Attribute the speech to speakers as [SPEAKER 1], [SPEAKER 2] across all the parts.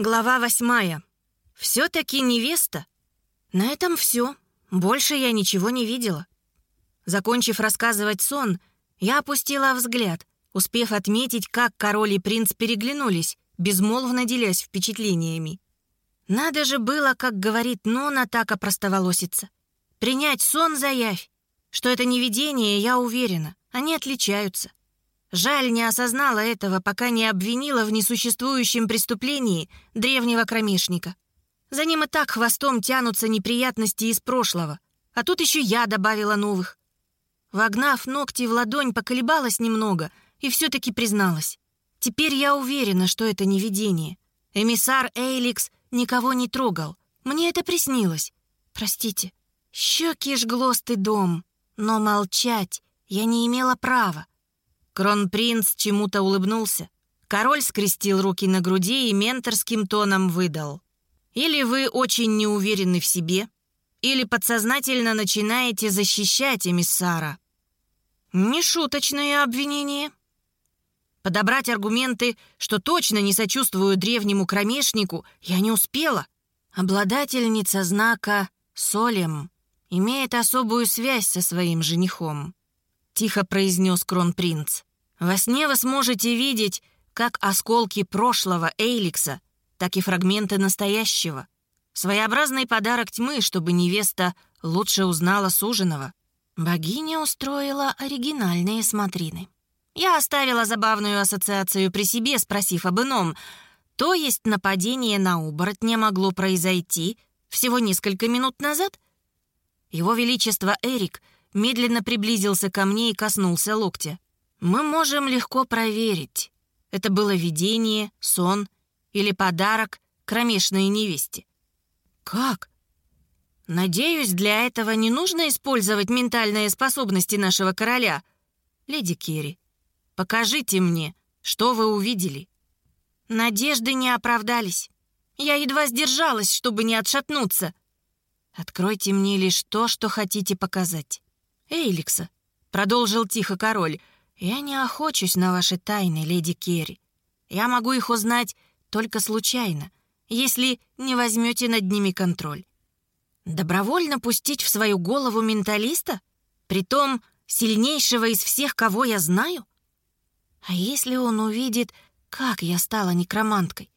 [SPEAKER 1] Глава восьмая. Все-таки невеста. На этом все. Больше я ничего не видела. Закончив рассказывать сон, я опустила взгляд, успев отметить, как король и принц переглянулись, безмолвно делясь впечатлениями. Надо же было, как говорит Нона, так опростоволоситься. Принять сон за явь. Что это не видение, я уверена. Они отличаются. Жаль, не осознала этого, пока не обвинила в несуществующем преступлении древнего кромешника. За ним и так хвостом тянутся неприятности из прошлого. А тут еще я добавила новых. Вогнав ногти в ладонь, поколебалась немного и все-таки призналась. Теперь я уверена, что это не видение. Эмиссар Эйликс никого не трогал. Мне это приснилось. Простите. Щеки жгло стыдом, но молчать я не имела права. Кронпринц чему-то улыбнулся. Король скрестил руки на груди и менторским тоном выдал. «Или вы очень не уверены в себе, или подсознательно начинаете защищать эмиссара». Нешуточное обвинение. Подобрать аргументы, что точно не сочувствую древнему кромешнику, я не успела. Обладательница знака «Солем» имеет особую связь со своим женихом. Тихо произнес кронпринц. Во сне вы сможете видеть как осколки прошлого Эйликса, так и фрагменты настоящего. Своеобразный подарок тьмы, чтобы невеста лучше узнала суженого. Богиня устроила оригинальные смотрины. Я оставила забавную ассоциацию при себе, спросив об ином. То есть нападение на оборотня могло произойти всего несколько минут назад? Его Величество Эрик медленно приблизился ко мне и коснулся локтя. Мы можем легко проверить, это было видение, сон или подарок кромешной невесте. Как? Надеюсь, для этого не нужно использовать ментальные способности нашего короля. Леди Керри, покажите мне, что вы увидели. Надежды не оправдались. Я едва сдержалась, чтобы не отшатнуться. Откройте мне лишь то, что хотите показать. Эйликса, продолжил тихо король, — «Я не охочусь на ваши тайны, леди Керри. Я могу их узнать только случайно, если не возьмете над ними контроль. Добровольно пустить в свою голову менталиста? Притом сильнейшего из всех, кого я знаю? А если он увидит, как я стала некроманткой?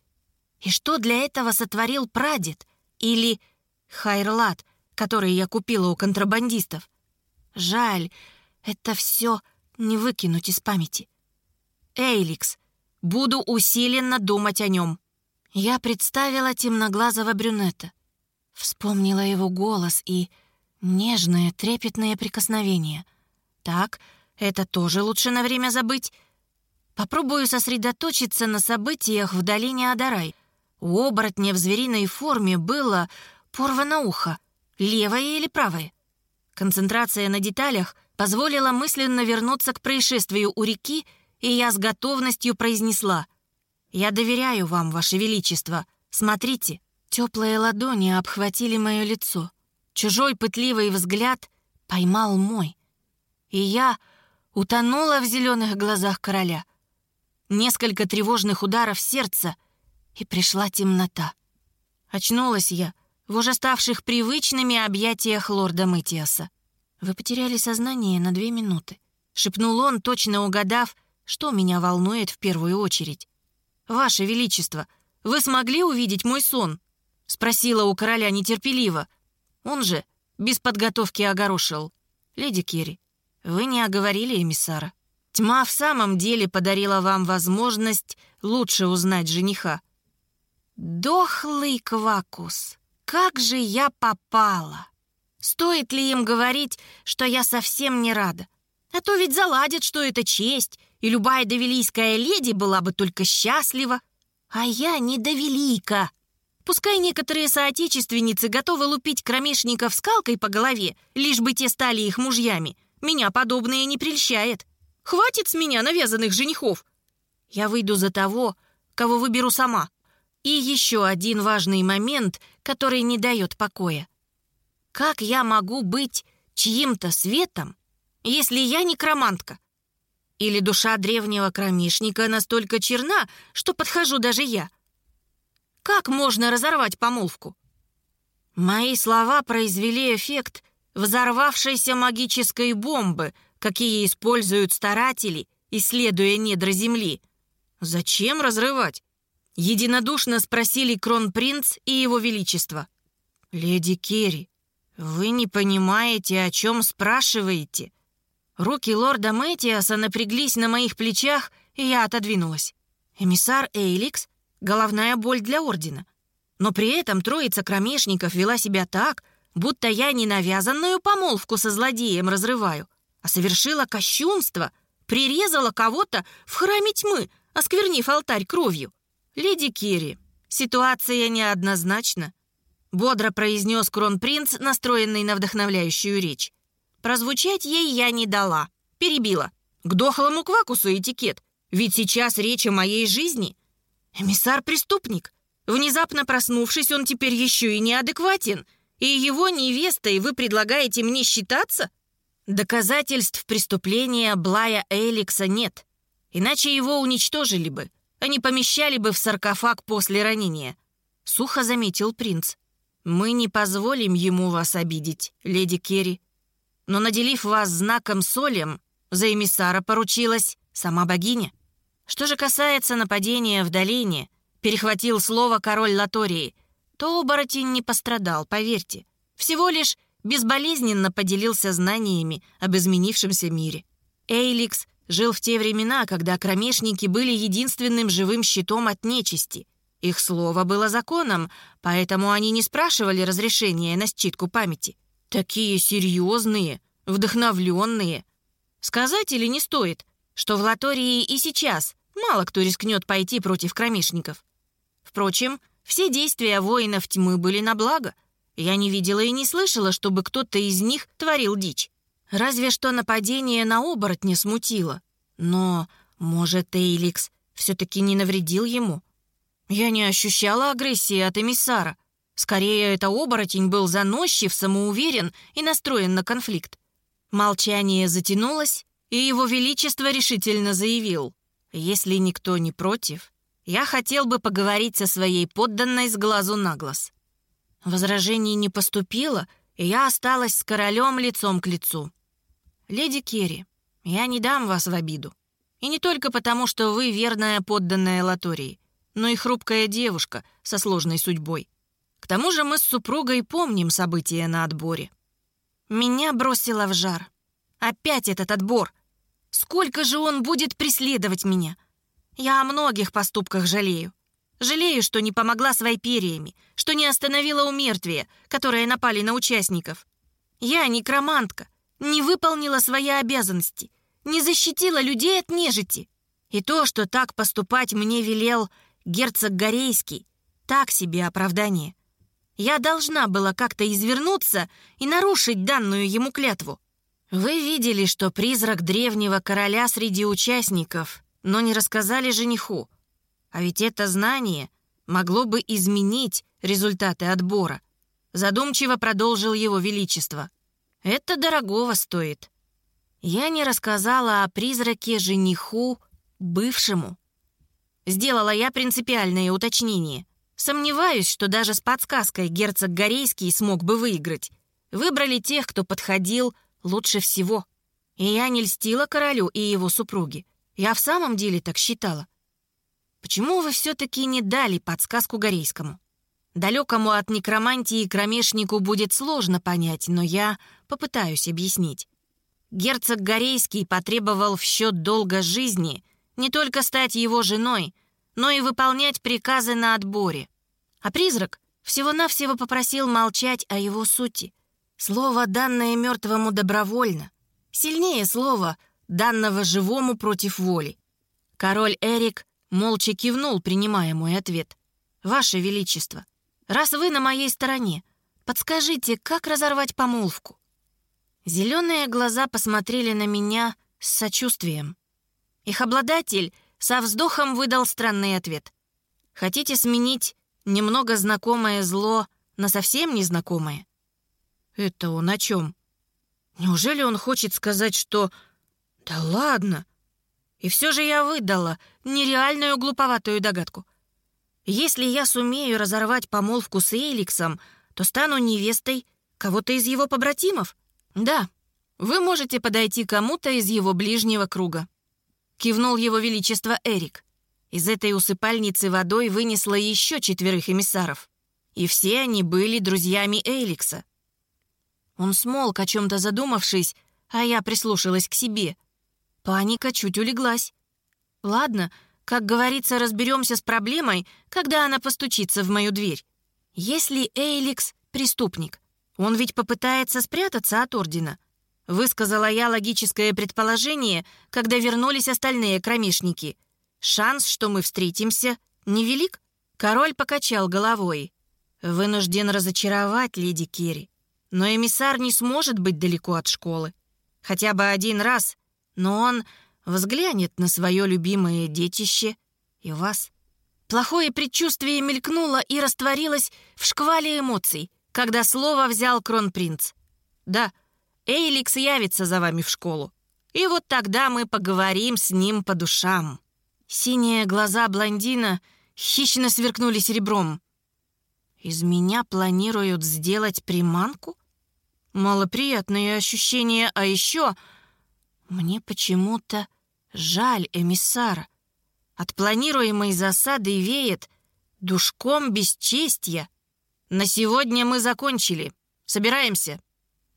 [SPEAKER 1] И что для этого сотворил прадед или хайрлат, который я купила у контрабандистов? Жаль, это все не выкинуть из памяти. Эйликс, буду усиленно думать о нем. Я представила темноглазого брюнета. Вспомнила его голос и нежное, трепетное прикосновение. Так, это тоже лучше на время забыть. Попробую сосредоточиться на событиях в долине Адарай. У оборотня в звериной форме было порвано ухо, левое или правое. Концентрация на деталях позволила мысленно вернуться к происшествию у реки, и я с готовностью произнесла «Я доверяю вам, Ваше Величество. Смотрите». Теплые ладони обхватили мое лицо. Чужой пытливый взгляд поймал мой. И я утонула в зеленых глазах короля. Несколько тревожных ударов сердца, и пришла темнота. Очнулась я в уже ставших привычными объятиях лорда Мытиаса. «Вы потеряли сознание на две минуты», — шепнул он, точно угадав, что меня волнует в первую очередь. «Ваше Величество, вы смогли увидеть мой сон?» — спросила у короля нетерпеливо. Он же без подготовки огорошил. «Леди Керри, вы не оговорили эмиссара. Тьма в самом деле подарила вам возможность лучше узнать жениха». «Дохлый квакус, как же я попала!» Стоит ли им говорить, что я совсем не рада? А то ведь заладят, что это честь, и любая довелийская леди была бы только счастлива. А я не довелийка. Пускай некоторые соотечественницы готовы лупить кромешников скалкой по голове, лишь бы те стали их мужьями. Меня подобное не прельщает. Хватит с меня навязанных женихов. Я выйду за того, кого выберу сама. И еще один важный момент, который не дает покоя. Как я могу быть чьим-то светом, если я некромантка? Или душа древнего кромешника настолько черна, что подхожу даже я? Как можно разорвать помолвку? Мои слова произвели эффект взорвавшейся магической бомбы, какие используют старатели, исследуя недра Земли. Зачем разрывать? Единодушно спросили кронпринц и его величество. «Леди Керри, вы не понимаете, о чем спрашиваете?» Руки лорда Мэтиаса напряглись на моих плечах, и я отодвинулась. Эмиссар Эйликс — головная боль для Ордена. Но при этом троица кромешников вела себя так, будто я не навязанную помолвку со злодеем разрываю, а совершила кощунство, прирезала кого-то в храме тьмы, осквернив алтарь кровью. «Леди Кири, ситуация неоднозначна», — бодро произнес кронпринц, настроенный на вдохновляющую речь. Прозвучать ей я не дала, перебила. К дохлому квакусу этикет, ведь сейчас речь о моей жизни. Эмиссар-преступник. Внезапно проснувшись, он теперь еще и неадекватен. И его невестой вы предлагаете мне считаться? Доказательств преступления Блая Эликса нет. Иначе его уничтожили бы. Они помещали бы в саркофаг после ранения. Сухо заметил принц. «Мы не позволим ему вас обидеть, леди Керри. Но наделив вас знаком солем, за эмиссара поручилась сама богиня. Что же касается нападения в долине, перехватил слово король Латории, то оборотень не пострадал, поверьте. Всего лишь безболезненно поделился знаниями об изменившемся мире. Эйликс жил в те времена, когда кромешники были единственным живым щитом от нечисти. Их слово было законом, поэтому они не спрашивали разрешения на считку памяти. Такие серьезные, вдохновленные. Сказать или не стоит, что в Латории и сейчас мало кто рискнет пойти против кромешников. Впрочем, все действия воинов тьмы были на благо. Я не видела и не слышала, чтобы кто-то из них творил дичь. Разве что нападение на оборотня смутило. Но, может, Эйликс все-таки не навредил ему? Я не ощущала агрессии от эмиссара. Скорее, это оборотень был заносчив, самоуверен и настроен на конфликт. Молчание затянулось, и его величество решительно заявил, «Если никто не против, я хотел бы поговорить со своей подданной с глазу на глаз». Возражений не поступило, и я осталась с королем лицом к лицу. «Леди Керри, я не дам вас в обиду. И не только потому, что вы верная подданная Латории, но и хрупкая девушка со сложной судьбой. К тому же мы с супругой помним события на отборе. Меня бросило в жар. Опять этот отбор. Сколько же он будет преследовать меня? Я о многих поступках жалею. Жалею, что не помогла с вайпериями, что не остановила умертвие, которые напали на участников. Я некромантка, не выполнила свои обязанности, не защитила людей от нежити. И то, что так поступать мне велел герцог Горейский, так себе оправдание. Я должна была как-то извернуться и нарушить данную ему клятву. Вы видели, что призрак древнего короля среди участников, но не рассказали жениху. А ведь это знание могло бы изменить результаты отбора. Задумчиво продолжил его величество. Это дорогого стоит. Я не рассказала о призраке жениху бывшему. Сделала я принципиальное уточнение. Сомневаюсь, что даже с подсказкой герцог Горейский смог бы выиграть. Выбрали тех, кто подходил лучше всего. И я не льстила королю и его супруге. Я в самом деле так считала. Почему вы все-таки не дали подсказку Горейскому? Далекому от некромантии кромешнику будет сложно понять, но я попытаюсь объяснить. Герцог Горейский потребовал в счет долга жизни не только стать его женой, но и выполнять приказы на отборе. А призрак всего-навсего попросил молчать о его сути. Слово, данное мертвому добровольно, сильнее слова, данного живому против воли. Король Эрик молча кивнул, принимая мой ответ. «Ваше Величество, раз вы на моей стороне, подскажите, как разорвать помолвку?» Зеленые глаза посмотрели на меня с сочувствием. Их обладатель со вздохом выдал странный ответ. «Хотите сменить немного знакомое зло на совсем незнакомое?» «Это он о чем? Неужели он хочет сказать, что...» «Да ладно!» И все же я выдала нереальную глуповатую догадку. Если я сумею разорвать помолвку с Эйликсом, то стану невестой кого-то из его побратимов. Да, вы можете подойти кому-то из его ближнего круга. Кивнул его величество Эрик. Из этой усыпальницы водой вынесло еще четверых эмиссаров. И все они были друзьями Эйликса. Он смолк, о чем-то задумавшись, а я прислушалась к себе. Паника чуть улеглась. Ладно, как говорится, разберемся с проблемой, когда она постучится в мою дверь. Если Эйликс — преступник, он ведь попытается спрятаться от Ордена. Высказала я логическое предположение, когда вернулись остальные кромешники. Шанс, что мы встретимся, невелик. Король покачал головой. Вынужден разочаровать леди Керри. Но эмиссар не сможет быть далеко от школы. Хотя бы один раз, но он взглянет на свое любимое детище и вас. Плохое предчувствие мелькнуло и растворилось в шквале эмоций, когда слово взял кронпринц. «Да, Эйликс явится за вами в школу, и вот тогда мы поговорим с ним по душам». Синие глаза блондина хищно сверкнули серебром. «Из меня планируют сделать приманку?» Малоприятные ощущения, а еще мне почему-то жаль эмиссара. От планируемой засады веет душком бесчестья. На сегодня мы закончили. Собираемся,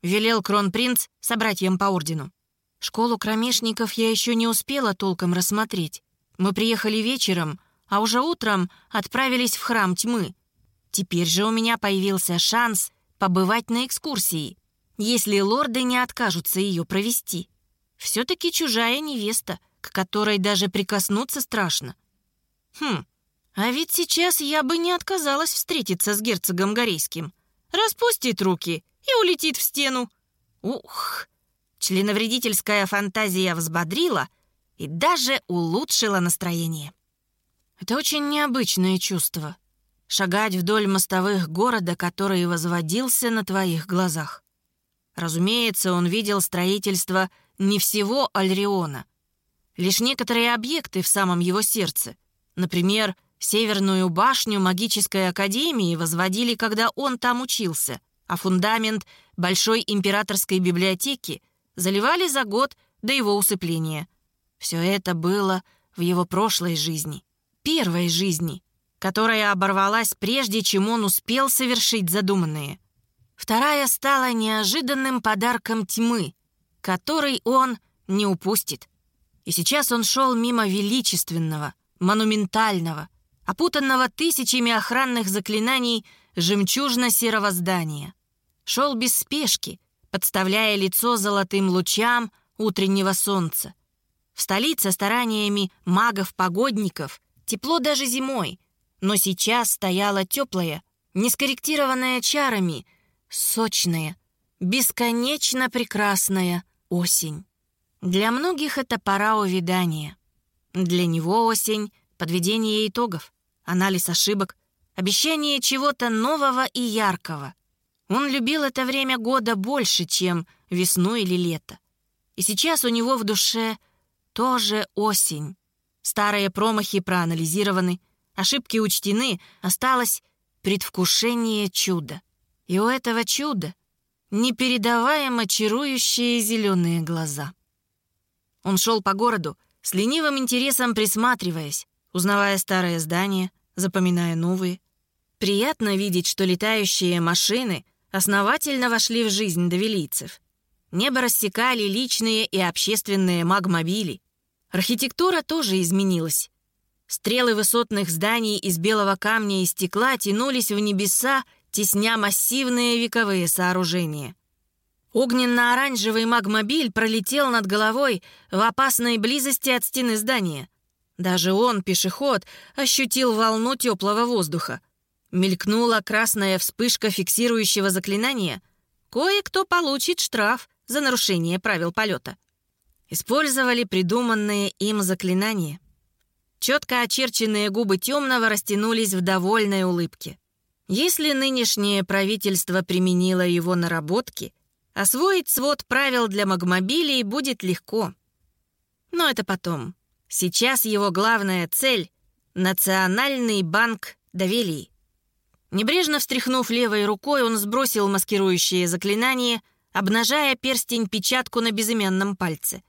[SPEAKER 1] велел кронпринц собратьям по ордену. Школу кромешников я еще не успела толком рассмотреть. Мы приехали вечером, а уже утром отправились в храм тьмы. Теперь же у меня появился шанс побывать на экскурсии если лорды не откажутся ее провести. Все-таки чужая невеста, к которой даже прикоснуться страшно. Хм, а ведь сейчас я бы не отказалась встретиться с герцогом Горейским. Распустит руки и улетит в стену. Ух, членовредительская фантазия взбодрила и даже улучшила настроение. Это очень необычное чувство — шагать вдоль мостовых города, который возводился на твоих глазах. Разумеется, он видел строительство не всего Альриона. Лишь некоторые объекты в самом его сердце. Например, Северную башню магической академии возводили, когда он там учился, а фундамент Большой императорской библиотеки заливали за год до его усыпления. Все это было в его прошлой жизни, первой жизни, которая оборвалась прежде, чем он успел совершить задуманное — Вторая стала неожиданным подарком тьмы, который он не упустит. И сейчас он шел мимо величественного, монументального, опутанного тысячами охранных заклинаний жемчужно-серого здания. Шел без спешки, подставляя лицо золотым лучам утреннего солнца. В столице стараниями магов-погодников тепло даже зимой, но сейчас стояла теплая, не скорректированная чарами, сочная, бесконечно прекрасная осень. Для многих это пора увядания. Для него осень — подведение итогов, анализ ошибок, обещание чего-то нового и яркого. Он любил это время года больше, чем весну или лето. И сейчас у него в душе тоже осень. Старые промахи проанализированы, ошибки учтены, осталось предвкушение чуда. И у этого чуда непередаваемо чарующие зеленые глаза. Он шел по городу, с ленивым интересом присматриваясь, узнавая старые здания, запоминая новые. Приятно видеть, что летающие машины основательно вошли в жизнь довелийцев. Небо рассекали личные и общественные магмобили. Архитектура тоже изменилась. Стрелы высотных зданий из белого камня и стекла тянулись в небеса тесня массивные вековые сооружения. Огненно-оранжевый магмобиль пролетел над головой в опасной близости от стены здания. Даже он, пешеход, ощутил волну теплого воздуха. Мелькнула красная вспышка фиксирующего заклинания. Кое-кто получит штраф за нарушение правил полета. Использовали придуманные им заклинания. Четко очерченные губы темного растянулись в довольной улыбке. Если нынешнее правительство применило его наработки, освоить свод правил для магмобилей будет легко. Но это потом. Сейчас его главная цель — Национальный банк Довелий. Небрежно встряхнув левой рукой, он сбросил маскирующее заклинание, обнажая перстень-печатку на безымянном пальце.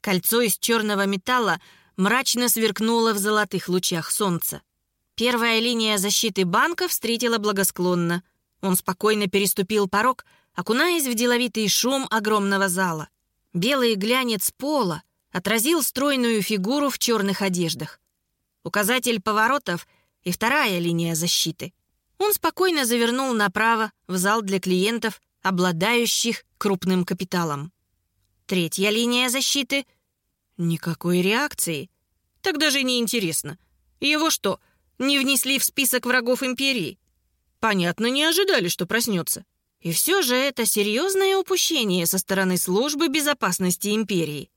[SPEAKER 1] Кольцо из черного металла мрачно сверкнуло в золотых лучах солнца. Первая линия защиты банка встретила благосклонно. Он спокойно переступил порог, окунаясь в деловитый шум огромного зала. Белый глянец пола отразил стройную фигуру в черных одеждах. Указатель поворотов и вторая линия защиты. Он спокойно завернул направо в зал для клиентов, обладающих крупным капиталом. Третья линия защиты — никакой реакции. Так даже не интересно. Его что, не внесли в список врагов империи? Понятно, не ожидали, что проснется. И все же это серьезное упущение со стороны службы безопасности империи.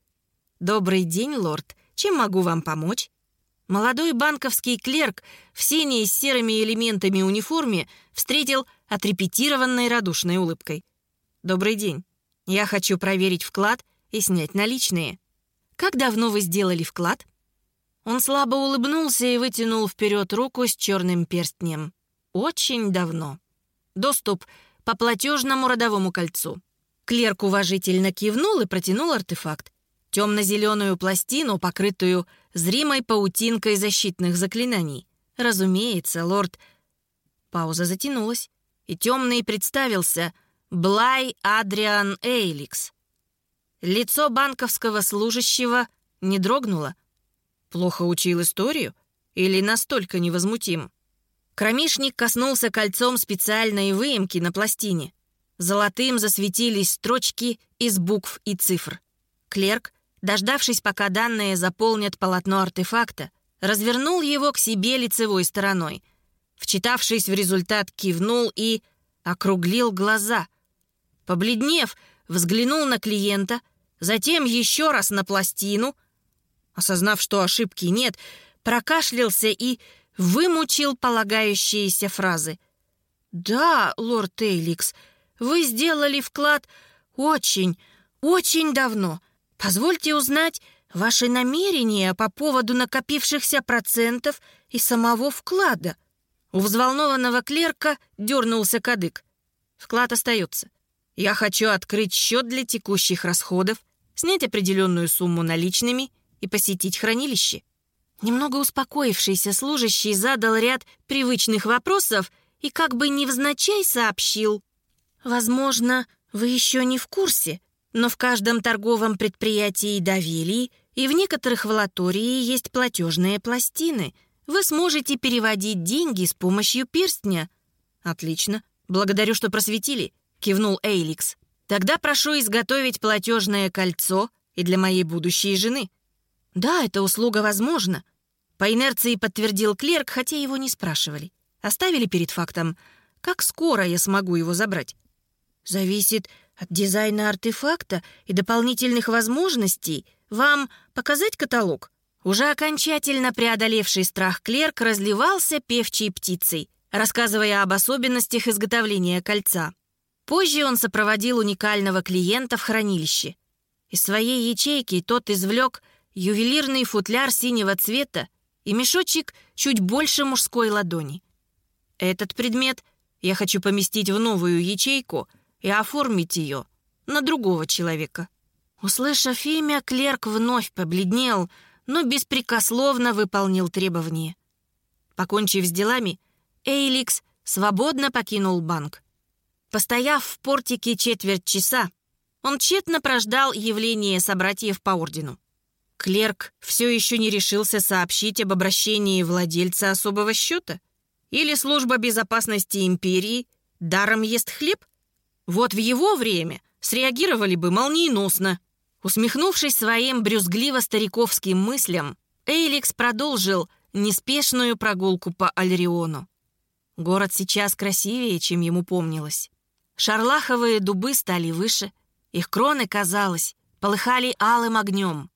[SPEAKER 1] «Добрый день, лорд. Чем могу вам помочь?» Молодой банковский клерк в синей с серыми элементами униформе встретил отрепетированной радушной улыбкой. «Добрый день. Я хочу проверить вклад и снять наличные. Как давно вы сделали вклад?» Он слабо улыбнулся и вытянул вперед руку с черным перстнем. «Очень давно. Доступ по платежному родовому кольцу». Клерк уважительно кивнул и протянул артефакт. Темно-зеленую пластину, покрытую зримой паутинкой защитных заклинаний. Разумеется, лорд... Пауза затянулась, и темный представился Блай Адриан Эйликс. Лицо банковского служащего не дрогнуло, Плохо учил историю? Или настолько невозмутим? Кромишник коснулся кольцом специальной выемки на пластине. Золотым засветились строчки из букв и цифр. Клерк, дождавшись, пока данные заполнят полотно артефакта, развернул его к себе лицевой стороной. Вчитавшись в результат, кивнул и округлил глаза. Побледнев, взглянул на клиента, затем еще раз на пластину, осознав, что ошибки нет, прокашлялся и вымучил полагающиеся фразы. «Да, лорд Эйликс, вы сделали вклад очень, очень давно. Позвольте узнать ваши намерения по поводу накопившихся процентов и самого вклада». У взволнованного клерка дернулся кадык. «Вклад остается. Я хочу открыть счет для текущих расходов, снять определенную сумму наличными — и посетить хранилище. Немного успокоившийся служащий задал ряд привычных вопросов и как бы невзначай сообщил. «Возможно, вы еще не в курсе, но в каждом торговом предприятии Давилии и в некоторых волатории есть платежные пластины. Вы сможете переводить деньги с помощью перстня». «Отлично. Благодарю, что просветили», — кивнул Эйликс. «Тогда прошу изготовить платежное кольцо и для моей будущей жены». «Да, эта услуга возможна», — по инерции подтвердил клерк, хотя его не спрашивали. Оставили перед фактом. «Как скоро я смогу его забрать?» «Зависит от дизайна артефакта и дополнительных возможностей. Вам показать каталог?» Уже окончательно преодолевший страх клерк разливался певчей птицей, рассказывая об особенностях изготовления кольца. Позже он сопроводил уникального клиента в хранилище. Из своей ячейки тот извлек ювелирный футляр синего цвета и мешочек чуть больше мужской ладони. Этот предмет я хочу поместить в новую ячейку и оформить ее на другого человека. Услышав имя, клерк вновь побледнел, но беспрекословно выполнил требования. Покончив с делами, Эйликс свободно покинул банк. Постояв в портике четверть часа, он тщетно прождал явление собратьев по ордену. Клерк все еще не решился сообщить об обращении владельца особого счета? Или служба безопасности империи даром ест хлеб? Вот в его время среагировали бы молниеносно. Усмехнувшись своим брюзгливо-стариковским мыслям, Эйликс продолжил неспешную прогулку по Альриону. Город сейчас красивее, чем ему помнилось. Шарлаховые дубы стали выше, их кроны, казалось, полыхали алым огнем.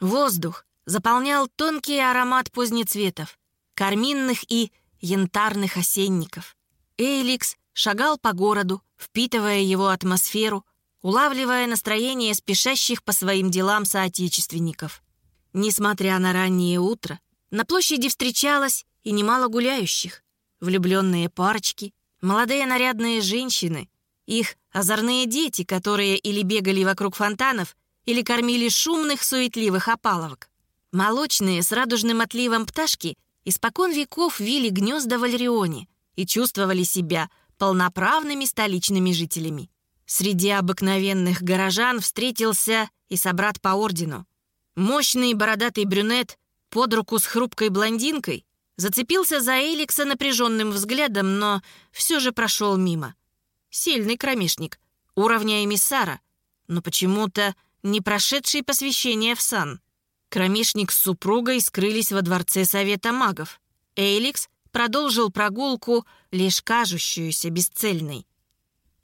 [SPEAKER 1] Воздух заполнял тонкий аромат позднецветов, карминных и янтарных осенников. Эйликс шагал по городу, впитывая его атмосферу, улавливая настроение спешащих по своим делам соотечественников. Несмотря на раннее утро, На площади встречалось и немало гуляющих. Влюбленные парочки, молодые нарядные женщины, их озорные дети, которые или бегали вокруг фонтанов, или кормили шумных, суетливых опаловок. Молочные с радужным отливом пташки испокон веков вили гнезда в Альрионе и чувствовали себя полноправными столичными жителями. Среди обыкновенных горожан встретился и собрат по ордену. Мощный бородатый брюнет под руку с хрупкой блондинкой зацепился за Эликса напряженным взглядом, но все же прошел мимо. Сильный кромешник, уровня эмиссара, но почему-то не прошедший посвящение в сан. Кромешник с супругой скрылись во дворце Совета магов. Эйликс продолжил прогулку, лишь кажущуюся бесцельной.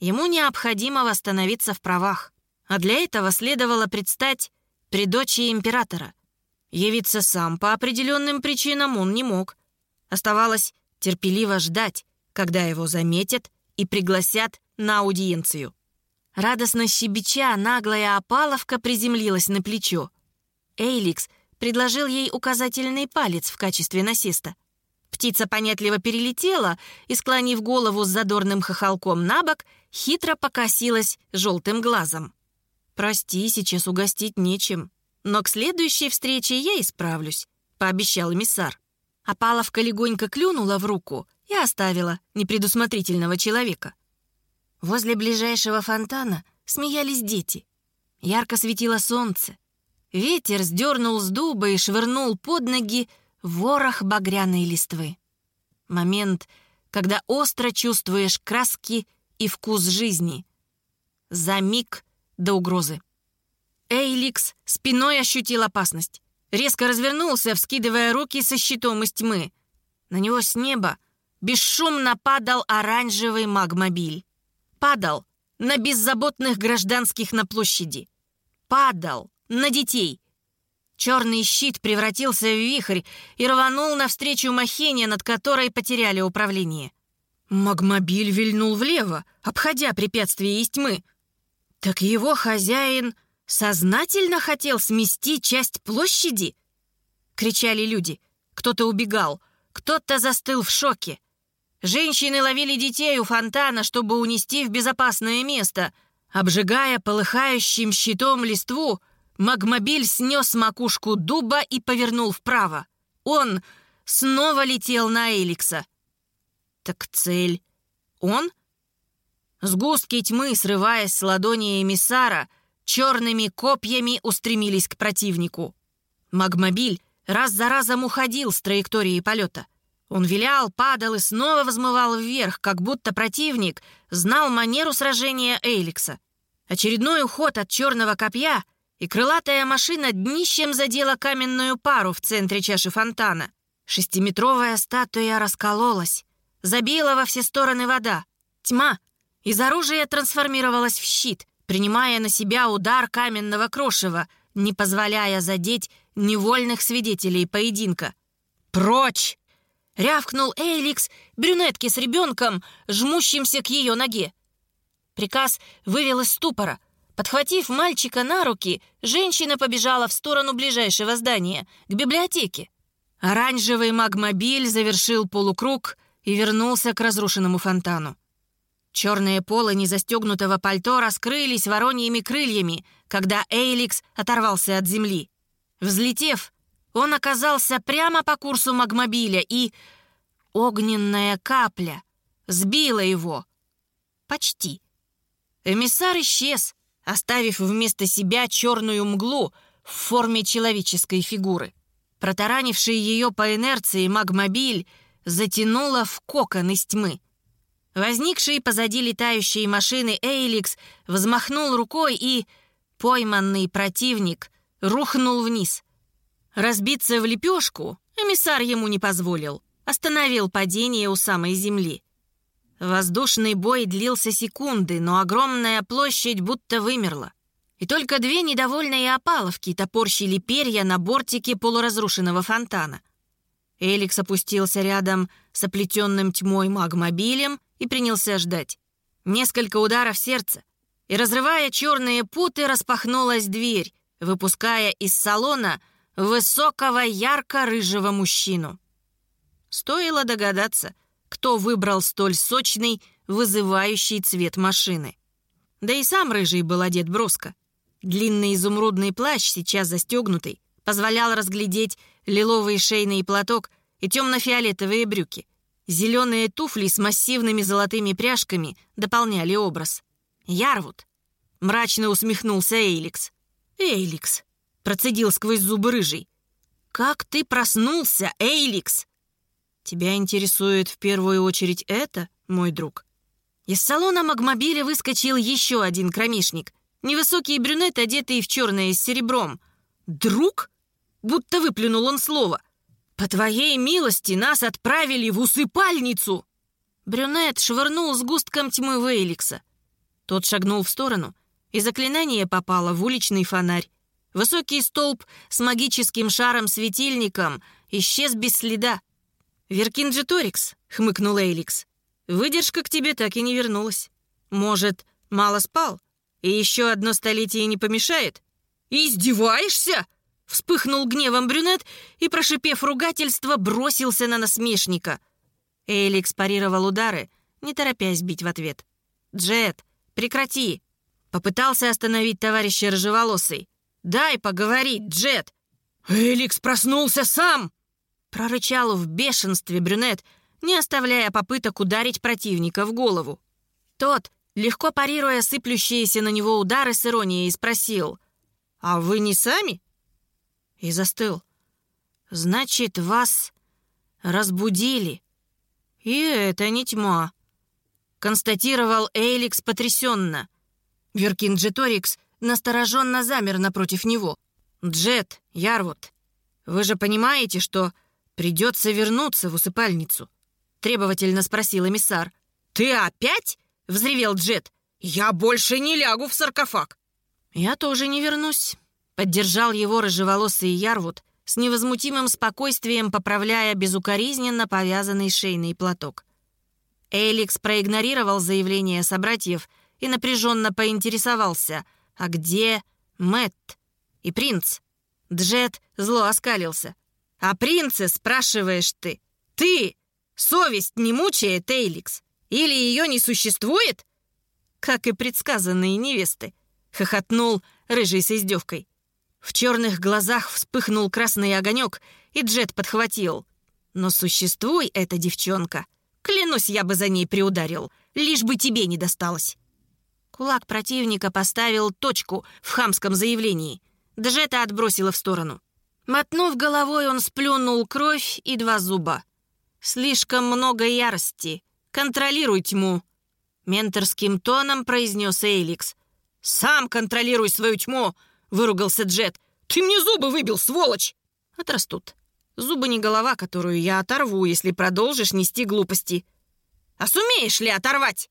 [SPEAKER 1] Ему необходимо восстановиться в правах, а для этого следовало предстать при дочи императора. Явиться сам по определенным причинам он не мог. Оставалось терпеливо ждать, когда его заметят и пригласят на аудиенцию. Радостно щебеча, наглая опаловка приземлилась на плечо. Эйликс предложил ей указательный палец в качестве насеста. Птица понятливо перелетела и, склонив голову с задорным хохолком на бок, хитро покосилась желтым глазом. «Прости, сейчас угостить нечем, но к следующей встрече я исправлюсь», — пообещал эмиссар. Опаловка легонько клюнула в руку и оставила непредусмотрительного человека. Возле ближайшего фонтана смеялись дети. Ярко светило солнце. Ветер сдернул с дуба и швырнул под ноги ворох багряной листвы. Момент, когда остро чувствуешь краски и вкус жизни. За миг до угрозы. Эйликс спиной ощутил опасность. Резко развернулся, вскидывая руки со щитом из тьмы. На него с неба бесшумно падал оранжевый магмобиль падал на беззаботных гражданских на площади. Падал на детей. Черный щит превратился в вихрь и рванул навстречу махине, над которой потеряли управление. Магмобиль вильнул влево, обходя препятствие из тьмы. Так его хозяин сознательно хотел смести часть площади? Кричали люди. Кто-то убегал, кто-то застыл в шоке. Женщины ловили детей у фонтана, чтобы унести в безопасное место. Обжигая полыхающим щитом листву, магмобиль снес макушку дуба и повернул вправо. Он снова летел на Эликса. Так цель он? Сгустки тьмы, срываясь с ладони эмиссара, черными копьями устремились к противнику. Магмобиль раз за разом уходил с траектории полета. Он вилял, падал и снова взмывал вверх, как будто противник знал манеру сражения Эйликса. Очередной уход от черного копья, и крылатая машина днищем задела каменную пару в центре чаши фонтана. Шестиметровая статуя раскололась, забила во все стороны вода. Тьма из оружия трансформировалась в щит, принимая на себя удар каменного крошева, не позволяя задеть невольных свидетелей поединка. «Прочь!» Рявкнул Эйликс брюнетки с ребенком, жмущимся к ее ноге. Приказ вывел из ступора. Подхватив мальчика на руки, женщина побежала в сторону ближайшего здания, к библиотеке. Оранжевый магмобиль завершил полукруг и вернулся к разрушенному фонтану. Черные полы незастегнутого пальто раскрылись вороньими крыльями, когда Эйликс оторвался от земли. Взлетев, он оказался прямо по курсу магмобиля, и огненная капля сбила его. Почти. Эмиссар исчез, оставив вместо себя черную мглу в форме человеческой фигуры. Протаранивший ее по инерции магмобиль затянуло в кокон из тьмы. Возникший позади летающей машины Эйликс взмахнул рукой и... Пойманный противник рухнул вниз. Разбиться в лепешку эмиссар ему не позволил. Остановил падение у самой земли. Воздушный бой длился секунды, но огромная площадь будто вымерла. И только две недовольные опаловки топорщили перья на бортике полуразрушенного фонтана. Эликс опустился рядом с оплетенным тьмой магмобилем и принялся ждать. Несколько ударов сердца, и, разрывая черные путы, распахнулась дверь, выпуская из салона — высокого ярко-рыжего мужчину. Стоило догадаться, кто выбрал столь сочный, вызывающий цвет машины. Да и сам рыжий был одет броско. Длинный изумрудный плащ, сейчас застегнутый, позволял разглядеть лиловый шейный платок и темно-фиолетовые брюки. Зеленые туфли с массивными золотыми пряжками дополняли образ. «Ярвуд!» — мрачно усмехнулся Эйликс. «Эйликс!» — процедил сквозь зубы рыжий. «Как ты проснулся, Эйликс?» «Тебя интересует в первую очередь это, мой друг?» Из салона Магмобиля выскочил еще один кромешник. Невысокий брюнет, одетый в черное с серебром. «Друг?» Будто выплюнул он слово. «По твоей милости нас отправили в усыпальницу!» Брюнет швырнул сгустком тьмы Вейликса. Тот шагнул в сторону, и заклинание попало в уличный фонарь. Высокий столб с магическим шаром-светильником исчез без следа. «Веркинджиторикс», — хмыкнул Эйликс. «Выдержка к тебе так и не вернулась. Может, мало спал? И еще одно столетие не помешает?» «Издеваешься?» — вспыхнул гневом брюнет и, прошипев ругательство, бросился на насмешника. Эйликс парировал удары, не торопясь бить в ответ. «Джет, прекрати!» Попытался остановить товарища рыжеволосый. «Дай поговорить, Джет!» «Эликс проснулся сам!» Прорычал в бешенстве брюнет, не оставляя попыток ударить противника в голову. Тот, легко парируя сыплющиеся на него удары с иронией, спросил, «А вы не сами?» И застыл. «Значит, вас разбудили?» «И это не тьма», — констатировал Эйликс потрясенно. Веркинджеторикс настороженно замер напротив него. «Джет, Ярвуд, вы же понимаете, что придется вернуться в усыпальницу?» Требовательно спросил эмиссар. «Ты опять?» — взревел Джет. «Я больше не лягу в саркофаг!» «Я тоже не вернусь», — поддержал его рыжеволосый Ярвуд, с невозмутимым спокойствием поправляя безукоризненно повязанный шейный платок. Эликс проигнорировал заявление собратьев и напряженно поинтересовался, а где Мэтт и принц? Джет зло оскалился. «А принце спрашиваешь ты? Ты! Совесть не мучает, Эйликс? Или ее не существует?» «Как и предсказанные невесты», — хохотнул рыжий с издевкой. В черных глазах вспыхнул красный огонек, и Джет подхватил. «Но существуй эта девчонка. Клянусь, я бы за ней приударил, лишь бы тебе не досталось». Кулак противника поставил точку в хамском заявлении. Джета отбросила в сторону. Мотнув головой, он сплюнул кровь и два зуба. «Слишком много ярости. Контролируй тьму», — менторским тоном произнес Эйликс. «Сам контролируй свою тьму!» — выругался Джет. «Ты мне зубы выбил, сволочь!» «Отрастут. Зубы не голова, которую я оторву, если продолжишь нести глупости. А сумеешь ли оторвать?»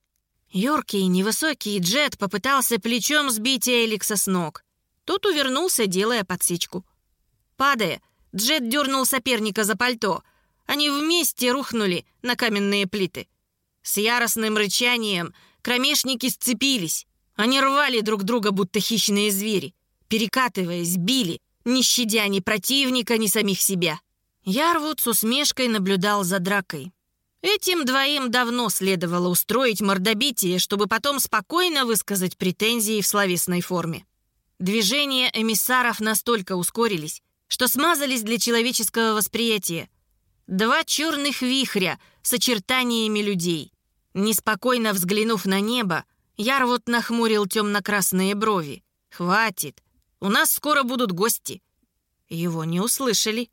[SPEAKER 1] Юркий, невысокий Джет попытался плечом сбить Эликса с ног. Тот увернулся, делая подсечку. Падая, Джет дернул соперника за пальто. Они вместе рухнули на каменные плиты. С яростным рычанием кромешники сцепились. Они рвали друг друга, будто хищные звери. Перекатываясь, били, не щадя ни противника, ни самих себя. Ярвуд с усмешкой наблюдал за дракой. Этим двоим давно следовало устроить мордобитие, чтобы потом спокойно высказать претензии в словесной форме. Движения эмиссаров настолько ускорились, что смазались для человеческого восприятия. Два черных вихря с очертаниями людей. Неспокойно взглянув на небо, Ярвуд нахмурил темно-красные брови. «Хватит! У нас скоро будут гости!» Его не услышали.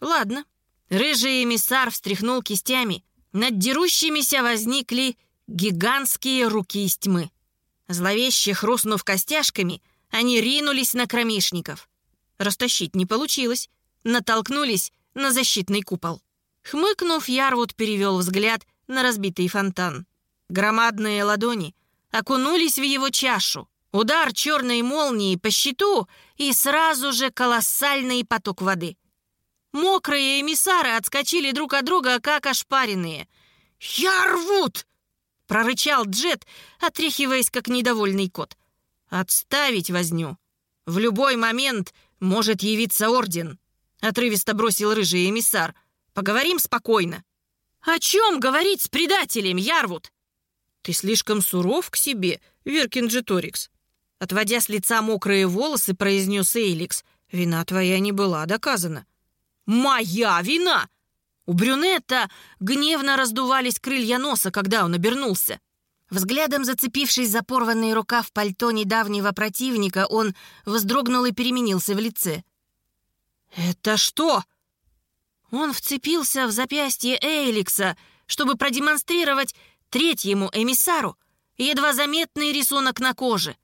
[SPEAKER 1] «Ладно». Рыжий эмиссар встряхнул кистями, над дерущимися возникли гигантские руки из тьмы. Зловеще хрустнув костяшками, они ринулись на кромешников. Растащить не получилось. Натолкнулись на защитный купол. Хмыкнув, Ярвуд перевел взгляд на разбитый фонтан. Громадные ладони окунулись в его чашу. Удар черной молнии по щиту и сразу же колоссальный поток воды. Мокрые эмиссары отскочили друг от друга, как ошпаренные. «Ярвуд!» — прорычал Джет, отряхиваясь, как недовольный кот. «Отставить возню. В любой момент может явиться орден. отрывисто бросил рыжий эмиссар. «Поговорим спокойно». «О чем говорить с предателем, Ярвуд?» «Ты слишком суров к себе, Веркинджиторикс». Отводя с лица мокрые волосы, произнес Эйликс. «Вина твоя не была доказана». «Моя вина!» У брюнета гневно раздувались крылья носа, когда он обернулся. Взглядом зацепившись за порванный рукав пальто недавнего противника, он вздрогнул и переменился в лице. «Это что?» Он вцепился в запястье Эйликса, чтобы продемонстрировать третьему эмиссару едва заметный рисунок на коже.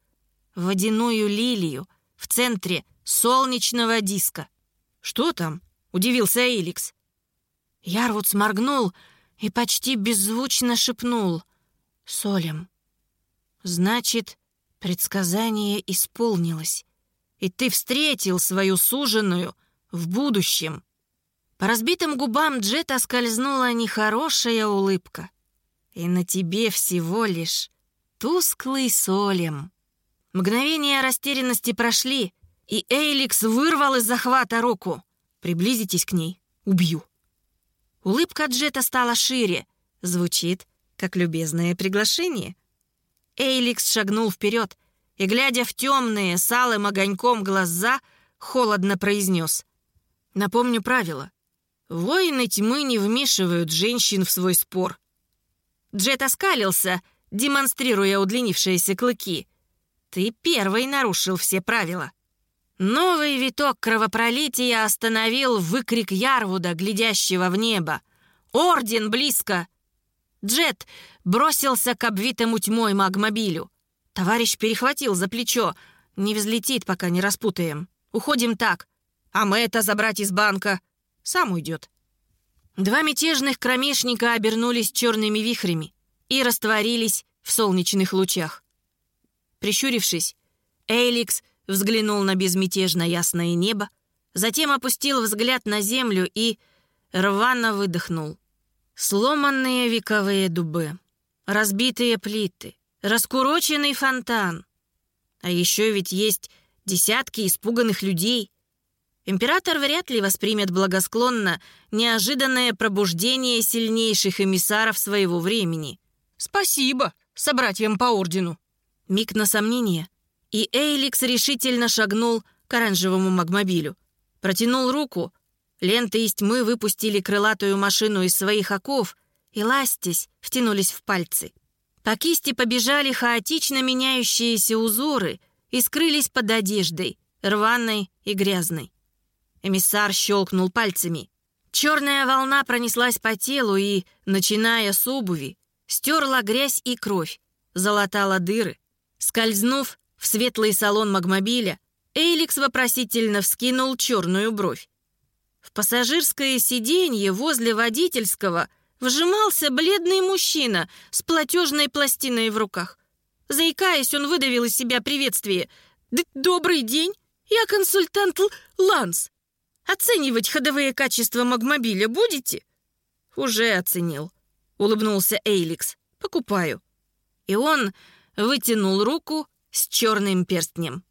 [SPEAKER 1] Водяную лилию в центре солнечного диска. «Что там?» — удивился Эйликс. Ярвуд сморгнул и почти беззвучно шепнул. «Солем». «Значит, предсказание исполнилось, и ты встретил свою суженую в будущем». По разбитым губам Джета скользнула нехорошая улыбка. «И на тебе всего лишь тусклый солем». Мгновения растерянности прошли, и Эйликс вырвал из захвата руку. «Приблизитесь к ней, убью». Улыбка Джета стала шире. Звучит, как любезное приглашение. Эйликс шагнул вперед и, глядя в темные с алым огоньком глаза, холодно произнес. «Напомню правило. Воины тьмы не вмешивают женщин в свой спор». Джет оскалился, демонстрируя удлинившиеся клыки. «Ты первый нарушил все правила». Новый виток кровопролития остановил выкрик Ярвуда, глядящего в небо. «Орден близко!» Джет бросился к обвитому тьмой магмобилю. Товарищ перехватил за плечо. «Не взлетит, пока не распутаем. Уходим так. А мы это забрать из банка. Сам уйдет». Два мятежных кромешника обернулись черными вихрями и растворились в солнечных лучах. Прищурившись, Эйликс взглянул на безмятежно ясное небо, затем опустил взгляд на землю и рвано выдохнул. Сломанные вековые дубы, разбитые плиты, раскуроченный фонтан. А еще ведь есть десятки испуганных людей. Император вряд ли воспримет благосклонно неожиданное пробуждение сильнейших эмиссаров своего времени. Спасибо собратьям по ордену. Миг на сомнение — и Эйликс решительно шагнул к оранжевому магмобилю. Протянул руку. Ленты из тьмы выпустили крылатую машину из своих оков и, ластясь, втянулись в пальцы. По кисти побежали хаотично меняющиеся узоры и скрылись под одеждой, рваной и грязной. Эмиссар щелкнул пальцами. Черная волна пронеслась по телу и, начиная с обуви, стерла грязь и кровь, залатала дыры. Скользнув, в светлый салон магмобиля Эйликс вопросительно вскинул черную бровь. В пассажирское сиденье возле водительского вжимался бледный мужчина с платежной пластиной в руках. Заикаясь, он выдавил из себя приветствие. «Добрый день, я консультант Л Ланс. Оценивать ходовые качества магмобиля будете?» «Уже оценил», — улыбнулся Эйликс. «Покупаю». И он вытянул руку с черным перстнем.